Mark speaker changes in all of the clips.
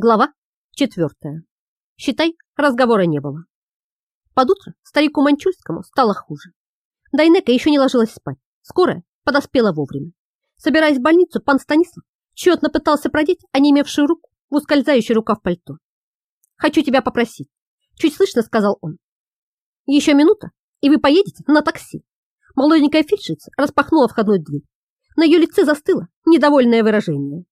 Speaker 1: Глава четвертая. Считай, разговора не было. Под утро старику Манчульскому стало хуже. Дайнека еще не ложилась спать. Скорая подоспела вовремя. Собираясь в больницу, пан Станислав тщетно пытался продеть онемевшую руку в ускользающий рукав пальто. «Хочу тебя попросить», — чуть слышно сказал он. «Еще минута, и вы поедете на такси». Молоденькая фельдшица распахнула входную дверь. На ее лице застыло недовольное выражение.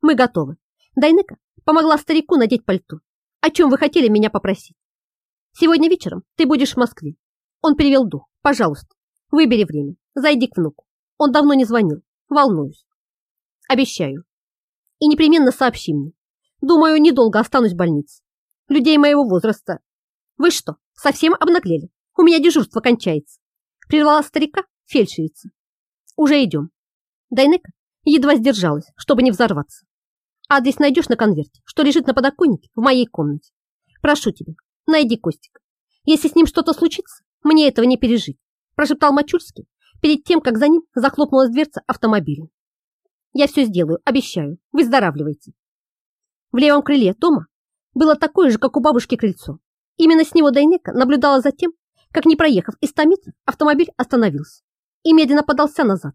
Speaker 1: «Мы готовы. Дайнека Помогла старику надеть пальто. О чем вы хотели меня попросить? Сегодня вечером ты будешь в Москве. Он перевел дух. Пожалуйста, выбери время. Зайди к внуку. Он давно не звонил. Волнуюсь. Обещаю. И непременно сообщи мне. Думаю, недолго останусь в больнице. Людей моего возраста. Вы что, совсем обнаглели? У меня дежурство кончается. Прервала старика фельдшерица. Уже идем. Дайнека едва сдержалась, чтобы не взорваться. Адрес найдешь на конверте, что лежит на подоконнике в моей комнате. Прошу тебя, найди Костика. Если с ним что-то случится, мне этого не пережить, прошептал Мачульский перед тем, как за ним захлопнулась дверца автомобиля. Я все сделаю, обещаю. Выздоравливайте. В левом крыле дома было такое же, как у бабушки крыльцо. Именно с него Дайнека наблюдала за тем, как, не проехав и 100 метров, автомобиль остановился и медленно подался назад.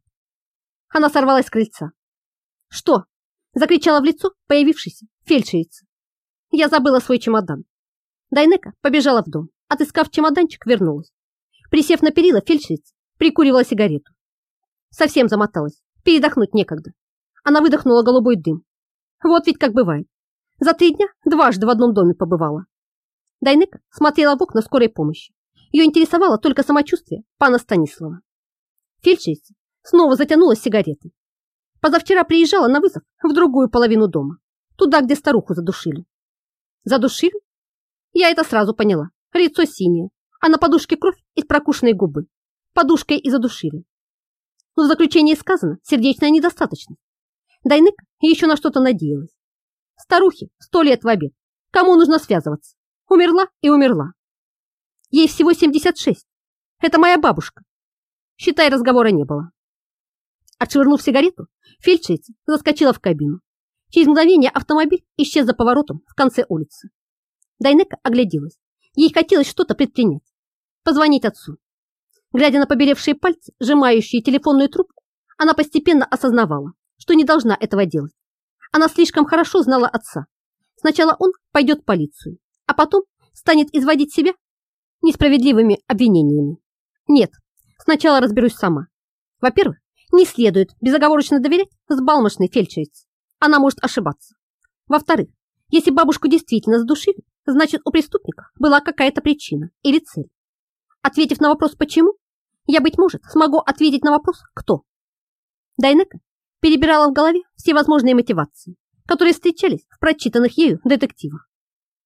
Speaker 1: Она сорвалась с крыльца. «Что?» Закричала в лицо появившейся фельдшерица. Я забыла свой чемодан. Дайнека побежала в дом. Отыскав чемоданчик, вернулась. Присев на перила, фельдшерица прикуривала сигарету. Совсем замоталась. Передохнуть некогда. Она выдохнула голубой дым. Вот ведь как бывает. За три дня дважды в одном доме побывала. Дайнека смотрела в окна скорой помощи. Ее интересовало только самочувствие пана Станислава. Фельдшерица снова затянулась сигаретой. Позавчера приезжала на вызов в другую половину дома, туда, где старуху задушили. Задушили? Я это сразу поняла. Лицо синее, а на подушке кровь из прокушенной губы. Подушкой и задушили. Но в заключении сказано сердечная недостаточность. Дайнык еще на что-то надеялась. Старухе сто лет в обед. Кому нужно связываться? Умерла и умерла. Ей всего 76. Это моя бабушка. Считай, разговора не было. Отшвырнув сигарету, фельдшерица заскочила в кабину. Через мгновение автомобиль исчез за поворотом в конце улицы. Дайнека огляделась. Ей хотелось что-то предпринять. Позвонить отцу. Глядя на побелевшие пальцы, сжимающие телефонную трубку, она постепенно осознавала, что не должна этого делать. Она слишком хорошо знала отца. Сначала он пойдет в полицию, а потом станет изводить себя несправедливыми обвинениями. Нет, сначала разберусь сама. Во-первых, не следует безоговорочно доверять взбалмошной фельдшерице. Она может ошибаться. Во-вторых, если бабушку действительно задушили, значит у преступника была какая-то причина или цель. Ответив на вопрос «почему?», я, быть может, смогу ответить на вопрос «кто?». Дайнека перебирала в голове все возможные мотивации, которые встречались в прочитанных ею детективах.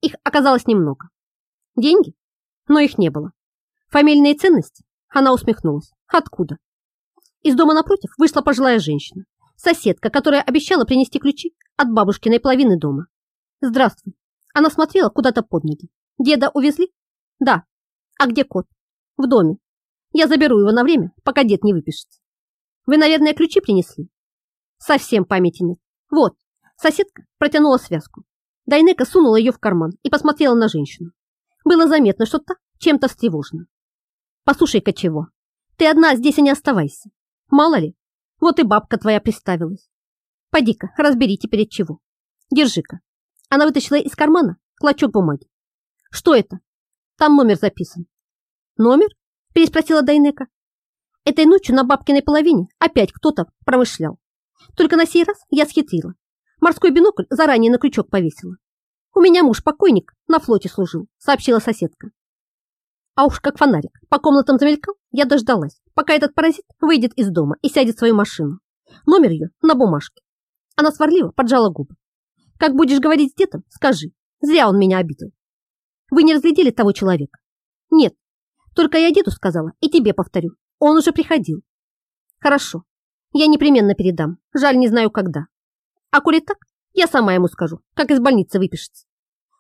Speaker 1: Их оказалось немного. Деньги? Но их не было. Фамильные ценности? Она усмехнулась. Откуда? Из дома напротив вышла пожилая женщина, соседка, которая обещала принести ключи от бабушкиной половины дома. «Здравствуй». Она смотрела куда-то под ноги. «Деда увезли?» «Да». «А где кот?» «В доме. Я заберу его на время, пока дед не выпишется». «Вы, наверное, ключи принесли?» «Совсем памяти нет. Вот». Соседка протянула связку. Дайнека сунула ее в карман и посмотрела на женщину. Было заметно, что та чем-то встревожена. «Послушай-ка чего. Ты одна здесь и не оставайся. Мало ли, вот и бабка твоя приставилась. Поди-ка, разберите перед чего. Держи-ка. Она вытащила из кармана клочок бумаги. Что это? Там номер записан. Номер? Переспросила Дайнека. Этой ночью на бабкиной половине опять кто-то промышлял. Только на сей раз я схитрила. Морской бинокль заранее на крючок повесила. У меня муж покойник на флоте служил, сообщила соседка. А уж как фонарик по комнатам замелькал, я дождалась, пока этот паразит выйдет из дома и сядет в свою машину. Номер ее на бумажке. Она сварливо поджала губы. Как будешь говорить с дедом, скажи. Зря он меня обидел. Вы не разглядели того человека? Нет. Только я деду сказала и тебе повторю. Он уже приходил. Хорошо. Я непременно передам. Жаль, не знаю когда. А коли так, я сама ему скажу, как из больницы выпишется.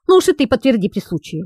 Speaker 1: Ну уж и ты подтверди при случае.